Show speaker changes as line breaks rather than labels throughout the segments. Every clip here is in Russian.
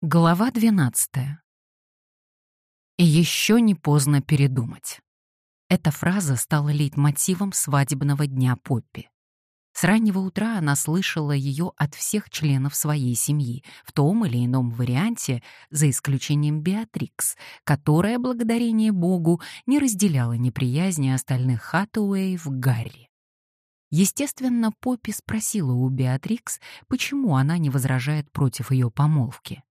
Глава 12. И еще не поздно передумать. Эта фраза стала лейтмотивом свадебного дня Поппи. С раннего утра она слышала ее от всех членов своей семьи, в том или ином варианте, за исключением Беатрикс, которая, благодарение Богу, не разделяла неприязни остальных Хаттуэев Гарри. Естественно, Поппи спросила у Беатрикс, почему она не возражает против ее помолвки.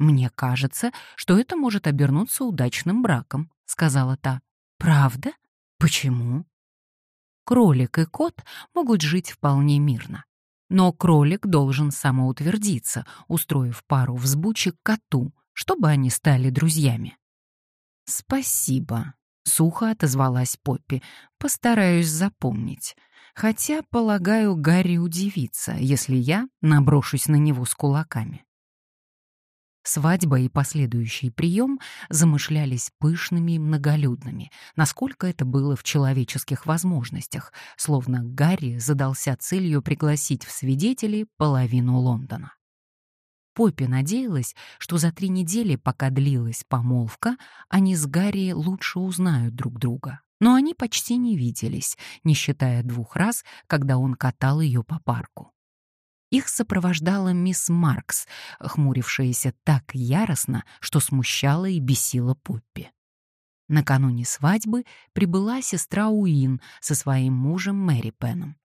«Мне кажется, что это может обернуться удачным браком», — сказала та. «Правда? Почему?» Кролик и кот могут жить вполне мирно. Но кролик должен самоутвердиться, устроив пару взбучек коту, чтобы они стали друзьями. «Спасибо», — сухо отозвалась Поппи. «Постараюсь запомнить. Хотя, полагаю, Гарри удивится, если я наброшусь на него с кулаками». Свадьба и последующий прием замышлялись пышными и многолюдными, насколько это было в человеческих возможностях, словно Гарри задался целью пригласить в свидетели половину Лондона. Поппи надеялась, что за три недели, пока длилась помолвка, они с Гарри лучше узнают друг друга. Но они почти не виделись, не считая двух раз, когда он катал ее по парку. Их сопровождала мисс Маркс, хмурившаяся так яростно, что смущала и бесила Поппи. Накануне свадьбы прибыла сестра Уин со своим мужем Мэри Пеном.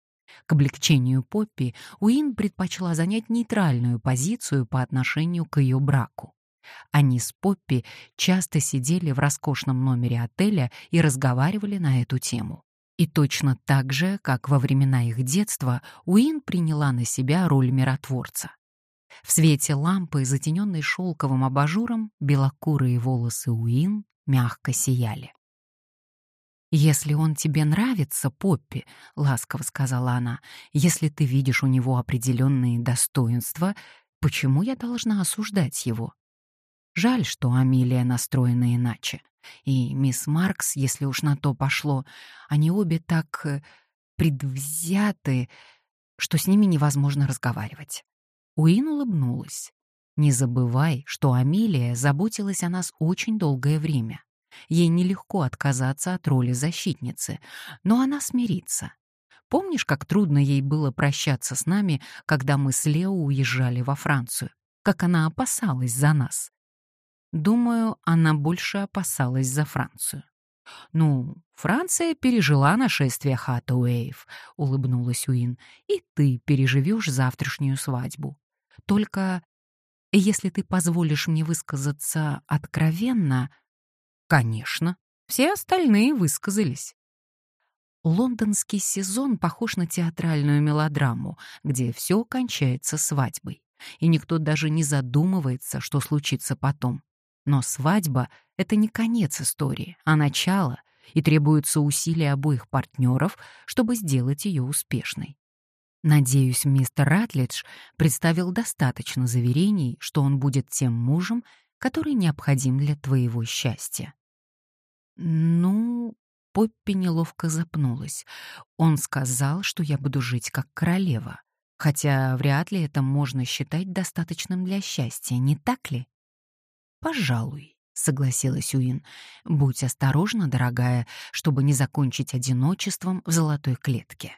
К облегчению Поппи Уин предпочла занять нейтральную позицию по отношению к ее браку. Они с Поппи часто сидели в роскошном номере отеля и разговаривали на эту тему. И точно так же, как во времена их детства, Уин приняла на себя роль миротворца. В свете лампы, затененной шелковым абажуром, белокурые волосы Уин мягко сияли. «Если он тебе нравится, Поппи», — ласково сказала она, «если ты видишь у него определенные достоинства, почему я должна осуждать его? Жаль, что Амилия настроена иначе. И мисс Маркс, если уж на то пошло, они обе так э, предвзяты, что с ними невозможно разговаривать. Уин улыбнулась. «Не забывай, что Амилия заботилась о нас очень долгое время. Ей нелегко отказаться от роли защитницы, но она смирится. Помнишь, как трудно ей было прощаться с нами, когда мы с Лео уезжали во Францию? Как она опасалась за нас? Думаю, она больше опасалась за Францию. «Ну, Франция пережила нашествие Хаттауэев», — улыбнулась Уин, «и ты переживешь завтрашнюю свадьбу. Только если ты позволишь мне высказаться откровенно...» «Конечно, все остальные высказались». Лондонский сезон похож на театральную мелодраму, где все кончается свадьбой, и никто даже не задумывается, что случится потом. Но свадьба — это не конец истории, а начало, и требуются усилия обоих партнеров, чтобы сделать ее успешной. Надеюсь, мистер Ратлидж представил достаточно заверений, что он будет тем мужем, который необходим для твоего счастья. Ну, Поппи неловко запнулась. Он сказал, что я буду жить как королева, хотя вряд ли это можно считать достаточным для счастья, не так ли? «Пожалуй», — согласилась Уин. «Будь осторожна, дорогая, чтобы не закончить одиночеством в золотой клетке».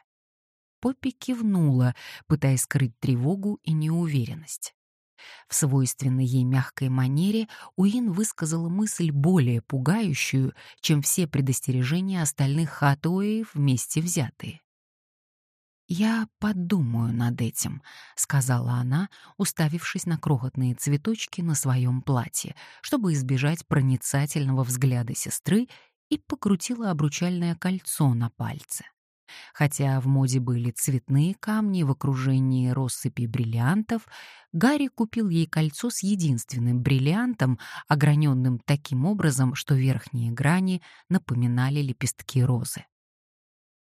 Поппи кивнула, пытаясь скрыть тревогу и неуверенность. В свойственной ей мягкой манере Уин высказала мысль более пугающую, чем все предостережения остальных хатуэев вместе взятые. «Я подумаю над этим», — сказала она, уставившись на крохотные цветочки на своем платье, чтобы избежать проницательного взгляда сестры, и покрутила обручальное кольцо на пальце. Хотя в моде были цветные камни в окружении россыпи бриллиантов, Гарри купил ей кольцо с единственным бриллиантом, ограненным таким образом, что верхние грани напоминали лепестки розы.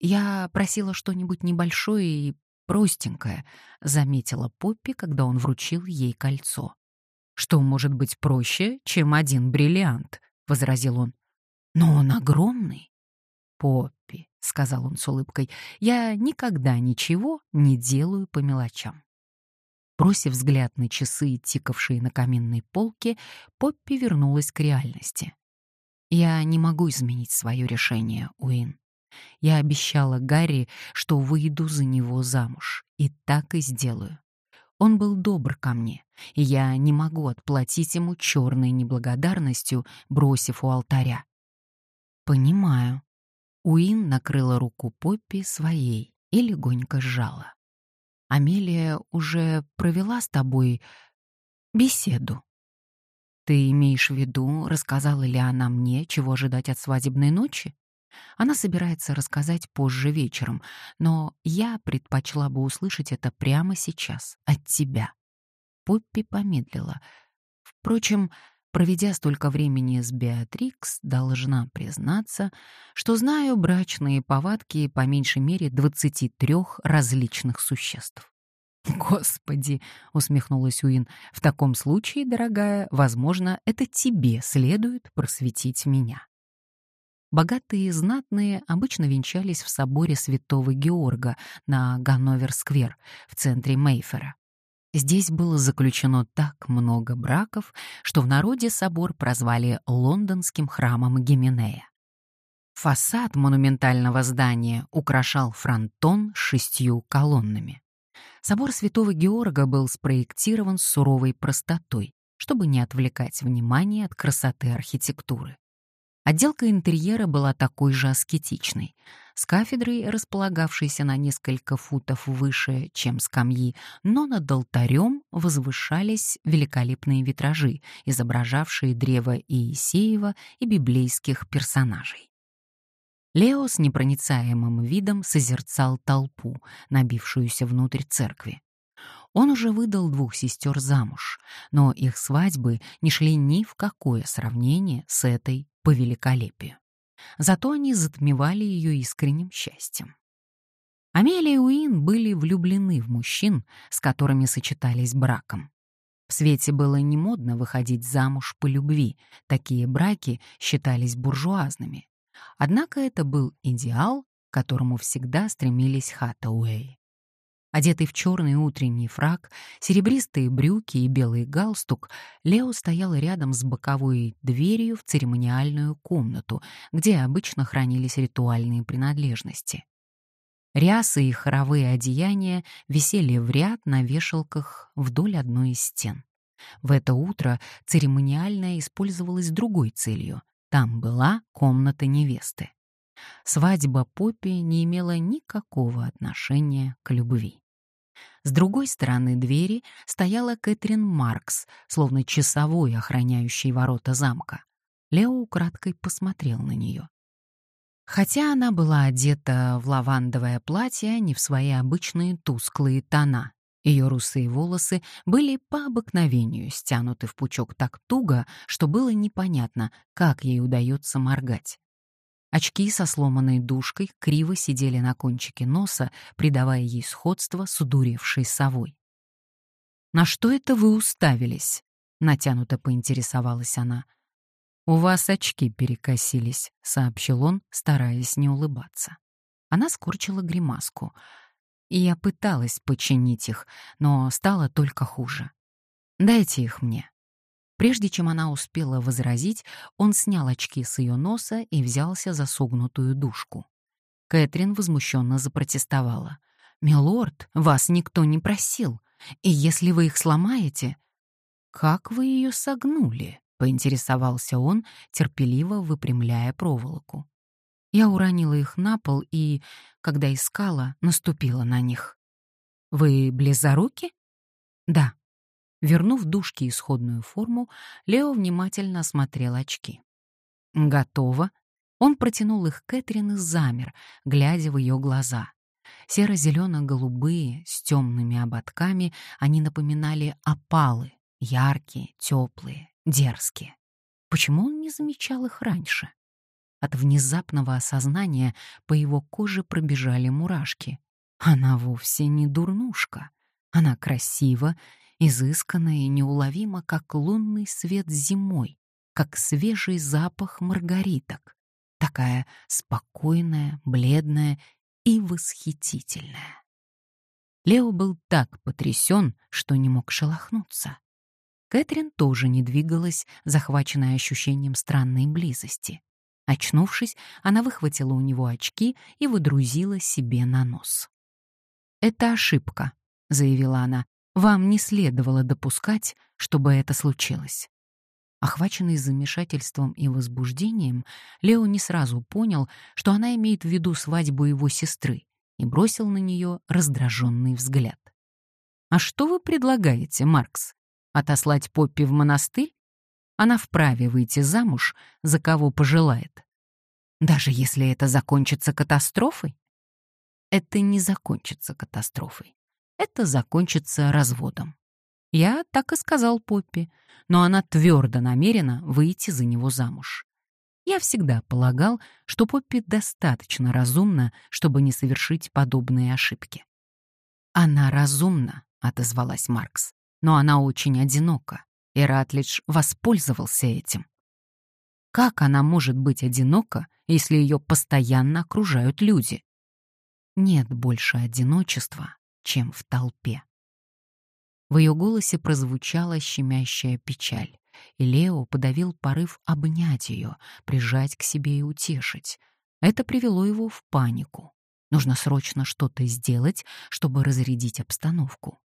«Я просила что-нибудь небольшое и простенькое», — заметила Поппи, когда он вручил ей кольцо. «Что может быть проще, чем один бриллиант?» — возразил он. «Но он огромный». «Поппи», — сказал он с улыбкой, — «я никогда ничего не делаю по мелочам». Бросив взгляд на часы, тикавшие на каминной полке, Поппи вернулась к реальности. «Я не могу изменить свое решение, Уин. Я обещала Гарри, что выйду за него замуж, и так и сделаю. Он был добр ко мне, и я не могу отплатить ему черной неблагодарностью, бросив у алтаря. Понимаю. Уин накрыла руку Поппи своей и легонько сжала. Амелия уже провела с тобой беседу. Ты имеешь в виду, рассказала ли она мне, чего ожидать от свадебной ночи? Она собирается рассказать позже вечером, но я предпочла бы услышать это прямо сейчас, от тебя. Поппи помедлила. Впрочем, проведя столько времени с Беатрикс, должна признаться, что знаю брачные повадки по меньшей мере 23 различных существ. «Господи!» — усмехнулась Уин. «В таком случае, дорогая, возможно, это тебе следует просветить меня». Богатые и знатные обычно венчались в соборе святого Георга на Ганновер-сквер в центре Мейфера. Здесь было заключено так много браков, что в народе собор прозвали лондонским храмом Гименея. Фасад монументального здания украшал фронтон с шестью колоннами. Собор Святого Георга был спроектирован с суровой простотой, чтобы не отвлекать внимание от красоты архитектуры. Отделка интерьера была такой же аскетичной. С кафедрой, располагавшейся на несколько футов выше, чем скамьи, но над алтарем возвышались великолепные витражи, изображавшие древо Иисеева и библейских персонажей. Лео с непроницаемым видом созерцал толпу, набившуюся внутрь церкви. Он уже выдал двух сестер замуж, но их свадьбы не шли ни в какое сравнение с этой по великолепию. Зато они затмевали ее искренним счастьем. Амелия и Уин были влюблены в мужчин, с которыми сочетались браком. В свете было не модно выходить замуж по любви, такие браки считались буржуазными. Однако это был идеал, к которому всегда стремились Хаттауэи. Одетый в черный утренний фрак, серебристые брюки и белый галстук, Лео стоял рядом с боковой дверью в церемониальную комнату, где обычно хранились ритуальные принадлежности. Рясы и хоровые одеяния висели в ряд на вешалках вдоль одной из стен. В это утро церемониальное использовалось другой целью. Там была комната невесты. Свадьба Поппи не имела никакого отношения к любви. С другой стороны двери стояла Кэтрин Маркс, словно часовой, охраняющий ворота замка. Лео украдкой посмотрел на нее. Хотя она была одета в лавандовое платье, не в свои обычные тусклые тона. Ее русые волосы были по обыкновению стянуты в пучок так туго, что было непонятно, как ей удается моргать. Очки со сломанной дужкой криво сидели на кончике носа, придавая ей сходство с удуревшей совой. «На что это вы уставились?» — натянуто поинтересовалась она. «У вас очки перекосились», — сообщил он, стараясь не улыбаться. Она скорчила гримаску. И я пыталась починить их, но стало только хуже. «Дайте их мне». Прежде чем она успела возразить, он снял очки с ее носа и взялся за согнутую дужку. Кэтрин возмущенно запротестовала. «Милорд, вас никто не просил. И если вы их сломаете...» «Как вы ее согнули?» — поинтересовался он, терпеливо выпрямляя проволоку. Я уронила их на пол и, когда искала, наступила на них. «Вы близоруки?» «Да», Вернув дужке исходную форму, Лео внимательно осмотрел очки. «Готово». Он протянул их Кэтрин и замер, глядя в ее глаза. Серо-зелено-голубые, с темными ободками, они напоминали опалы, яркие, теплые, дерзкие. Почему он не замечал их раньше? От внезапного осознания по его коже пробежали мурашки. Она вовсе не дурнушка. Она красива изысканно и неуловимо, как лунный свет зимой, как свежий запах маргариток, такая спокойная, бледная и восхитительная. Лео был так потрясен, что не мог шелохнуться. Кэтрин тоже не двигалась, захваченная ощущением странной близости. Очнувшись, она выхватила у него очки и выдрузила себе на нос. «Это ошибка», — заявила она. «Вам не следовало допускать, чтобы это случилось». Охваченный замешательством и возбуждением, Лео не сразу понял, что она имеет в виду свадьбу его сестры, и бросил на нее раздраженный взгляд. «А что вы предлагаете, Маркс? Отослать Поппи в монастырь? Она вправе выйти замуж, за кого пожелает. Даже если это закончится катастрофой? Это не закончится катастрофой. Это закончится разводом. Я так и сказал Поппи, но она твердо намерена выйти за него замуж. Я всегда полагал, что Поппи достаточно разумна, чтобы не совершить подобные ошибки. «Она разумна», — отозвалась Маркс, «но она очень одинока, и Ратлидж воспользовался этим». Как она может быть одинока, если ее постоянно окружают люди? Нет больше одиночества, чем в толпе. В ее голосе прозвучала щемящая печаль, и Лео подавил порыв обнять ее, прижать к себе и утешить. Это привело его в панику. Нужно срочно что-то сделать, чтобы разрядить обстановку.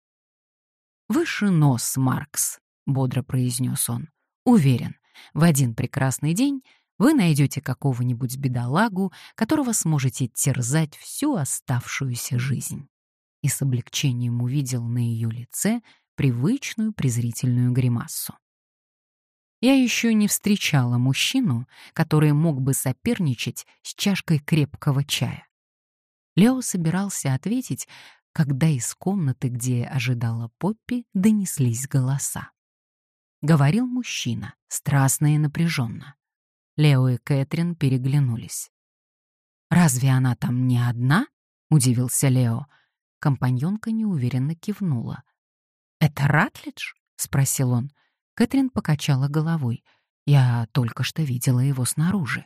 «Выше нос, Маркс», — бодро произнес он. «Уверен, в один прекрасный день вы найдете какого-нибудь бедолагу, которого сможете терзать всю оставшуюся жизнь» и с облегчением увидел на ее лице привычную презрительную гримасу. Я еще не встречала мужчину, который мог бы соперничать с чашкой крепкого чая. Лео собирался ответить, когда из комнаты, где ожидала Поппи, донеслись голоса. Говорил мужчина, страстно и напряженно. Лео и Кэтрин переглянулись. «Разве она там не одна?» — удивился Лео. Компаньонка неуверенно кивнула. «Это Ратлидж?» — спросил он. Кэтрин покачала головой. «Я только что видела его снаружи».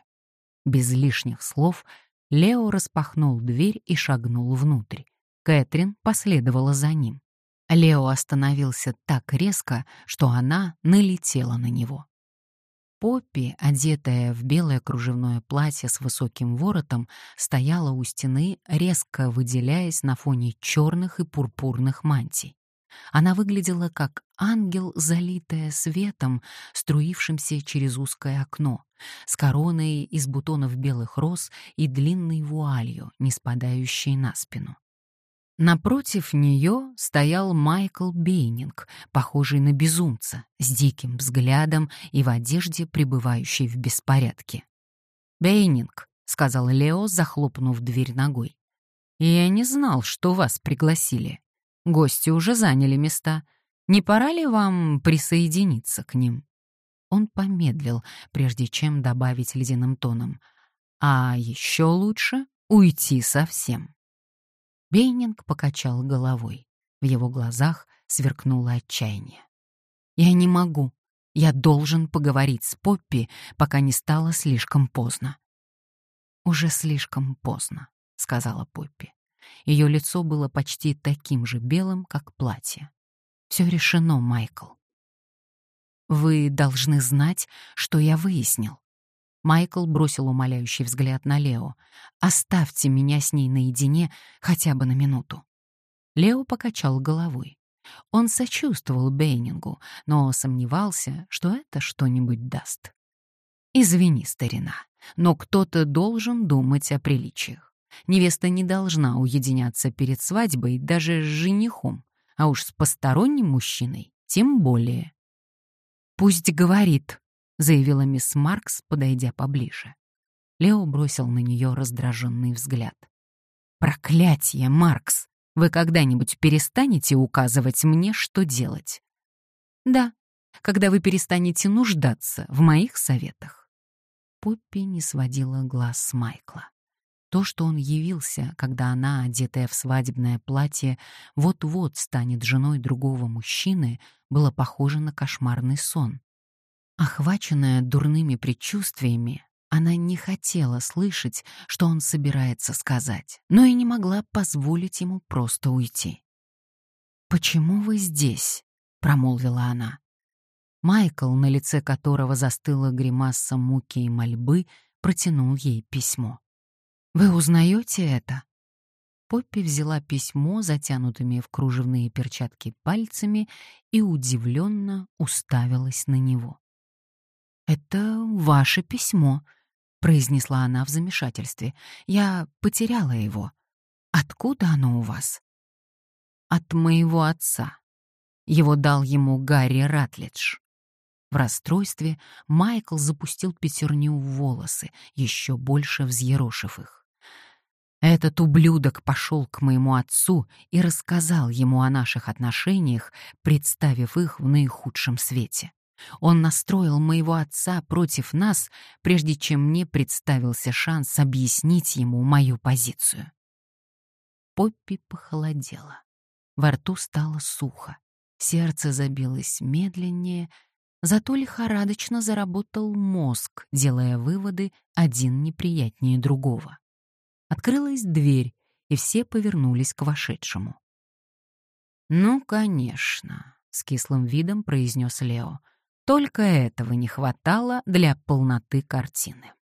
Без лишних слов Лео распахнул дверь и шагнул внутрь. Кэтрин последовала за ним. Лео остановился так резко, что она налетела на него. Поппи, одетая в белое кружевное платье с высоким воротом, стояла у стены, резко выделяясь на фоне черных и пурпурных мантий. Она выглядела как ангел, залитая светом, струившимся через узкое окно, с короной из бутонов белых роз и длинной вуалью, не спадающей на спину. Напротив нее стоял Майкл Бейнинг, похожий на безумца, с диким взглядом и в одежде, пребывающей в беспорядке. «Бейнинг», — сказал Лео, захлопнув дверь ногой. «Я не знал, что вас пригласили. Гости уже заняли места. Не пора ли вам присоединиться к ним?» Он помедлил, прежде чем добавить ледяным тоном. «А еще лучше уйти совсем». Бейнинг покачал головой. В его глазах сверкнуло отчаяние. «Я не могу. Я должен поговорить с Поппи, пока не стало слишком поздно». «Уже слишком поздно», — сказала Поппи. Ее лицо было почти таким же белым, как платье. «Все решено, Майкл». «Вы должны знать, что я выяснил. Майкл бросил умоляющий взгляд на Лео. «Оставьте меня с ней наедине хотя бы на минуту». Лео покачал головой. Он сочувствовал Бейнингу, но сомневался, что это что-нибудь даст. «Извини, старина, но кто-то должен думать о приличиях. Невеста не должна уединяться перед свадьбой даже с женихом, а уж с посторонним мужчиной тем более». «Пусть говорит», заявила мисс Маркс, подойдя поближе. Лео бросил на нее раздраженный взгляд. «Проклятие, Маркс! Вы когда-нибудь перестанете указывать мне, что делать?» «Да, когда вы перестанете нуждаться в моих советах». Поппи не сводила глаз с Майкла. То, что он явился, когда она, одетая в свадебное платье, вот-вот станет женой другого мужчины, было похоже на кошмарный сон. Охваченная дурными предчувствиями, она не хотела слышать, что он собирается сказать, но и не могла позволить ему просто уйти. «Почему вы здесь?» — промолвила она. Майкл, на лице которого застыла гримаса муки и мольбы, протянул ей письмо. «Вы узнаете это?» Поппи взяла письмо, затянутыми в кружевные перчатки пальцами, и удивленно уставилась на него. «Это ваше письмо», — произнесла она в замешательстве. «Я потеряла его. Откуда оно у вас?» «От моего отца. Его дал ему Гарри Ратлидж». В расстройстве Майкл запустил пятерню в волосы, еще больше взъерошив их. Этот ублюдок пошел к моему отцу и рассказал ему о наших отношениях, представив их в наихудшем свете. Он настроил моего отца против нас, прежде чем мне представился шанс объяснить ему мою позицию. Поппи похолодела. Во рту стало сухо. Сердце забилось медленнее, зато лихорадочно заработал мозг, делая выводы один неприятнее другого. Открылась дверь, и все повернулись к вошедшему. «Ну, конечно», — с кислым видом произнес Лео. «Только этого не хватало для полноты картины».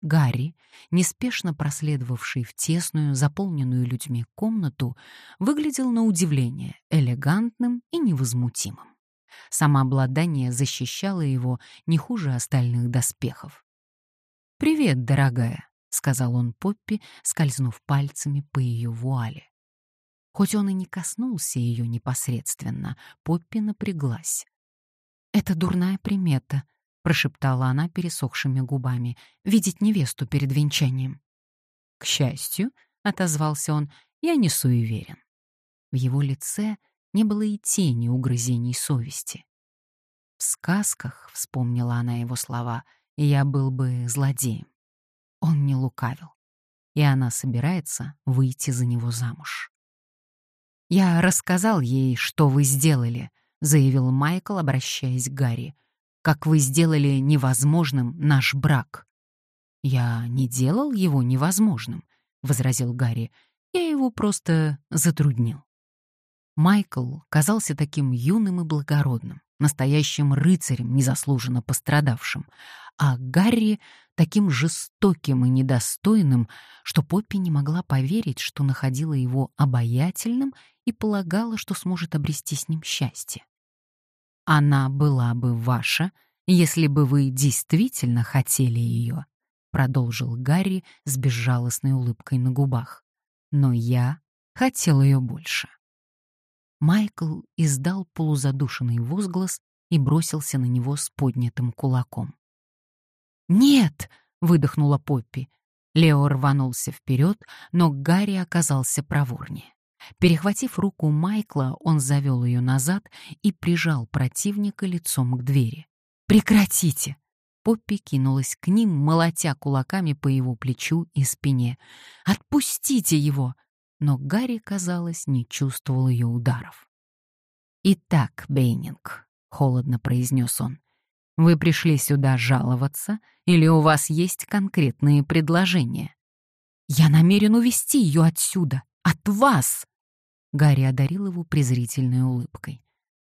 Гарри, неспешно проследовавший в тесную, заполненную людьми комнату, выглядел на удивление элегантным и невозмутимым. Самообладание защищало его не хуже остальных доспехов. «Привет, дорогая», — сказал он Поппи, скользнув пальцами по ее вуале. Хоть он и не коснулся ее непосредственно, Поппи напряглась. «Это дурная примета», — прошептала она пересохшими губами, — «видеть невесту перед венчанием». «К счастью», — отозвался он, — «я не суеверен». В его лице не было и тени угрызений совести. «В сказках», — вспомнила она его слова, — «я был бы злодеем». Он не лукавил. И она собирается выйти за него замуж. «Я рассказал ей, что вы сделали», — заявил Майкл, обращаясь к Гарри. «Как вы сделали невозможным наш брак». «Я не делал его невозможным», — возразил Гарри. «Я его просто затруднил». Майкл казался таким юным и благородным, настоящим рыцарем, незаслуженно пострадавшим, а Гарри таким жестоким и недостойным, что Поппи не могла поверить, что находила его обаятельным и полагала, что сможет обрести с ним счастье. «Она была бы ваша, если бы вы действительно хотели ее», — продолжил Гарри с безжалостной улыбкой на губах. «Но я хотел ее больше». Майкл издал полузадушенный возглас и бросился на него с поднятым кулаком. «Нет!» — выдохнула Поппи. Лео рванулся вперед, но Гарри оказался проворнее. Перехватив руку Майкла, он завел ее назад и прижал противника лицом к двери. «Прекратите!» Поппи кинулась к ним, молотя кулаками по его плечу и спине. «Отпустите его!» Но Гарри, казалось, не чувствовал ее ударов. «Итак, Бейнинг», — холодно произнес он, вы пришли сюда жаловаться или у вас есть конкретные предложения? Я намерен увести ее отсюда, от вас. Гарри одарил его презрительной улыбкой.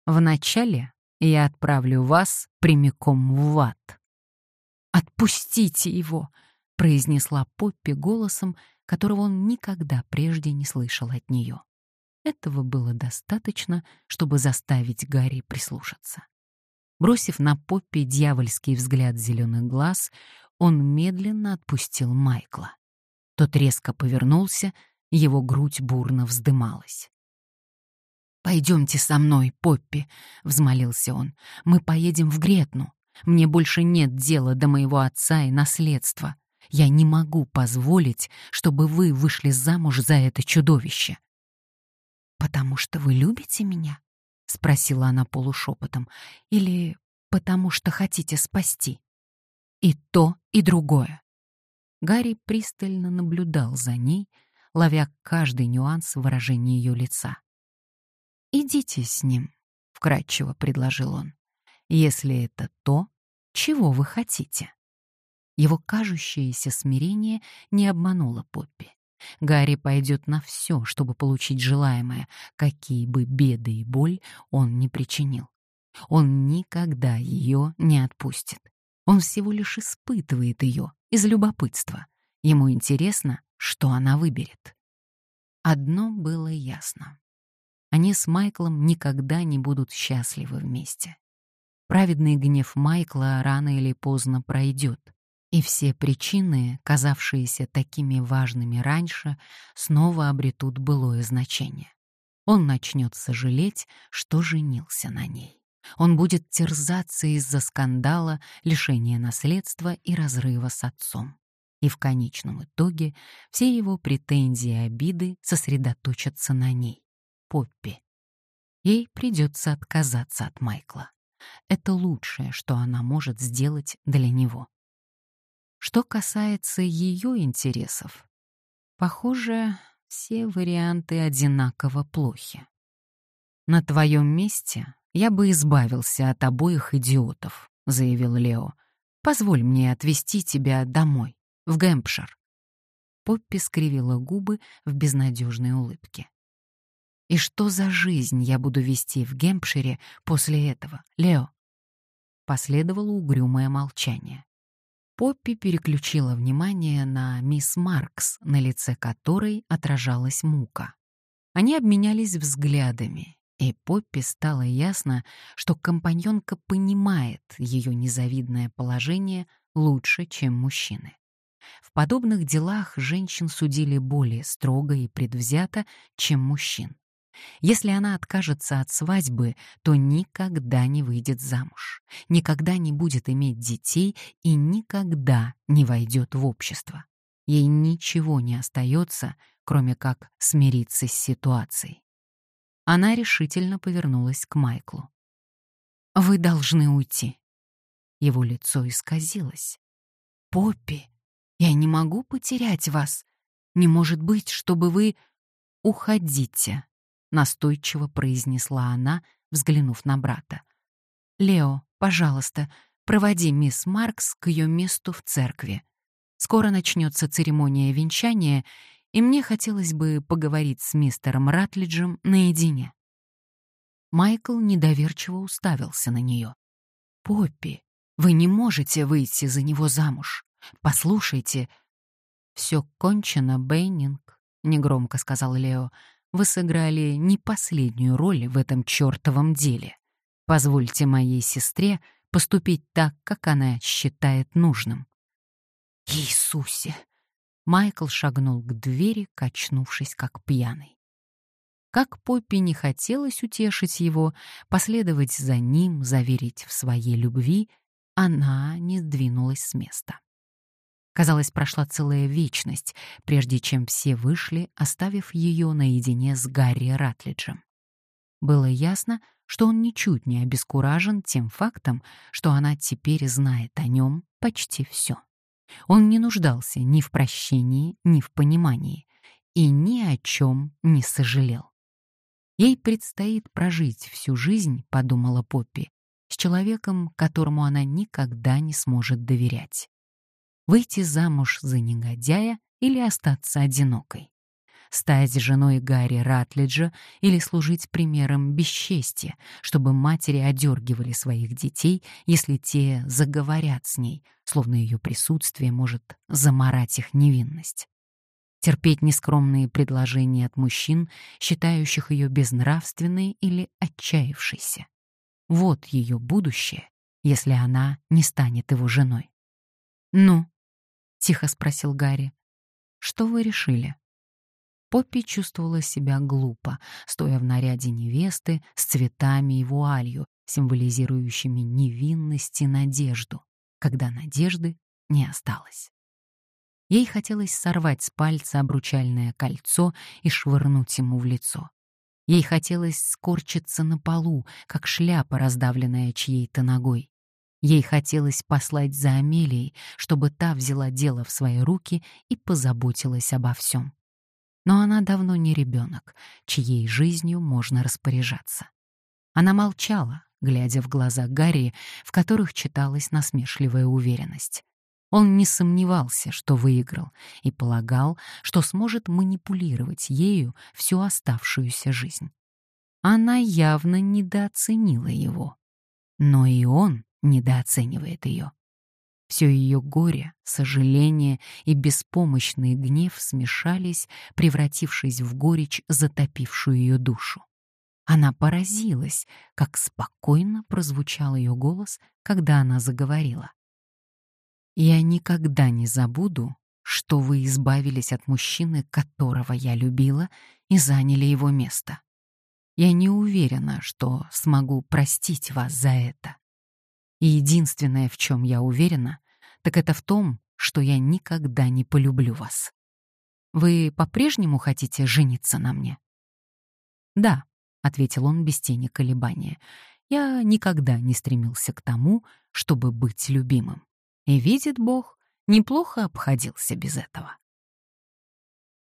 Вначале я отправлю вас прямиком в ад. Отпустите его, произнесла Поппи голосом, которого он никогда прежде не слышал от нее. Этого было достаточно, чтобы заставить Гарри прислушаться. Бросив на Поппи дьявольский взгляд зеленых глаз, он медленно отпустил Майкла. Тот резко повернулся, его грудь бурно вздымалась. «Пойдемте со мной, Поппи», — взмолился он. «Мы поедем в Гретну. Мне больше нет дела до моего отца и наследства. Я не могу позволить, чтобы вы вышли замуж за это чудовище». «Потому что вы любите меня?» — спросила она полушепотом. «Или потому что хотите спасти?» «И то, и другое». Гарри пристально наблюдал за ней, ловя каждый нюанс выражения ее лица. «Идите с ним», — вкратчиво предложил он, «если это то, чего вы хотите». Его кажущееся смирение не обмануло Поппи. Гарри пойдет на все, чтобы получить желаемое, какие бы беды и боль он не причинил. Он никогда ее не отпустит. Он всего лишь испытывает ее из любопытства. Ему интересно, что она выберет. Одно было ясно. Они с Майклом никогда не будут счастливы вместе. Праведный гнев Майкла рано или поздно пройдет, и все причины, казавшиеся такими важными раньше, снова обретут былое значение. Он начнет сожалеть, что женился на ней. Он будет терзаться из-за скандала, лишения наследства и разрыва с отцом. И в конечном итоге все его претензии и обиды сосредоточатся на ней, Поппи. Ей придется отказаться от Майкла. Это лучшее, что она может сделать для него. Что касается ее интересов, похоже, все варианты одинаково плохи. «На твоем месте я бы избавился от обоих идиотов», — заявил Лео. «Позволь мне отвезти тебя домой, в Гэмпшир». Поппи скривила губы в безнадежной улыбке. «И что за жизнь я буду вести в Гэмпшире после этого, Лео?» Последовало угрюмое молчание. Поппи переключила внимание на мисс Маркс, на лице которой отражалась мука. Они обменялись взглядами, и Поппи стало ясно, что компаньонка понимает ее незавидное положение лучше, чем мужчины. В подобных делах женщин судили более строго и предвзято, чем мужчин. Если она откажется от свадьбы, то никогда не выйдет замуж, никогда не будет иметь детей и никогда не войдет в общество. Ей ничего не остается, кроме как смириться с ситуацией. Она решительно повернулась к Майклу. «Вы должны уйти». Его лицо исказилось. «Поппи, я не могу потерять вас. Не может быть, чтобы вы...» «Уходите», настойчиво произнесла она, взглянув на брата. Лео, пожалуйста, проводи мисс Маркс к ее месту в церкви. Скоро начнется церемония венчания, и мне хотелось бы поговорить с мистером Ратлиджем наедине. Майкл недоверчиво уставился на нее. «Поппи, вы не можете выйти за него замуж. Послушайте». «Все кончено, Бейнинг», — негромко сказал Лео вы сыграли не последнюю роль в этом чертовом деле. Позвольте моей сестре поступить так, как она считает нужным». «Иисусе!» Майкл шагнул к двери, качнувшись как пьяный. Как Поппи не хотелось утешить его, последовать за ним, заверить в своей любви, она не сдвинулась с места. Казалось, прошла целая вечность, прежде чем все вышли, оставив ее наедине с Гарри Ратлиджем. Было ясно, что он ничуть не обескуражен тем фактом, что она теперь знает о нем почти все. Он не нуждался ни в прощении, ни в понимании, и ни о чем не сожалел. Ей предстоит прожить всю жизнь, подумала Поппи, с человеком, которому она никогда не сможет доверять выйти замуж за негодяя или остаться одинокой, стать женой Гарри Ратлиджа или служить примером бесчестия, чтобы матери одергивали своих детей, если те заговорят с ней, словно ее присутствие может заморать их невинность. Терпеть нескромные предложения от мужчин, считающих ее безнравственной или отчаявшейся. Вот ее будущее, если она не станет его женой. «Ну, тихо спросил Гарри. Что вы решили? Поппи чувствовала себя глупо, стоя в наряде невесты с цветами и вуалью, символизирующими невинность и надежду, когда надежды не осталось. Ей хотелось сорвать с пальца обручальное кольцо и швырнуть ему в лицо. Ей хотелось скорчиться на полу, как шляпа, раздавленная чьей-то ногой. Ей хотелось послать за Амелией, чтобы та взяла дело в свои руки и позаботилась обо всем. Но она давно не ребенок, чьей жизнью можно распоряжаться. Она молчала, глядя в глаза Гарри, в которых читалась насмешливая уверенность. Он не сомневался, что выиграл, и полагал, что сможет манипулировать ею всю оставшуюся жизнь. Она явно недооценила его. Но и он недооценивает ее. Все ее горе, сожаление и беспомощный гнев смешались, превратившись в горечь, затопившую ее душу. Она поразилась, как спокойно прозвучал ее голос, когда она заговорила. «Я никогда не забуду, что вы избавились от мужчины, которого я любила, и заняли его место. Я не уверена, что смогу простить вас за это. И единственное, в чем я уверена, так это в том, что я никогда не полюблю вас. Вы по-прежнему хотите жениться на мне? Да, ответил он без тени колебания. Я никогда не стремился к тому, чтобы быть любимым. И видит Бог, неплохо обходился без этого.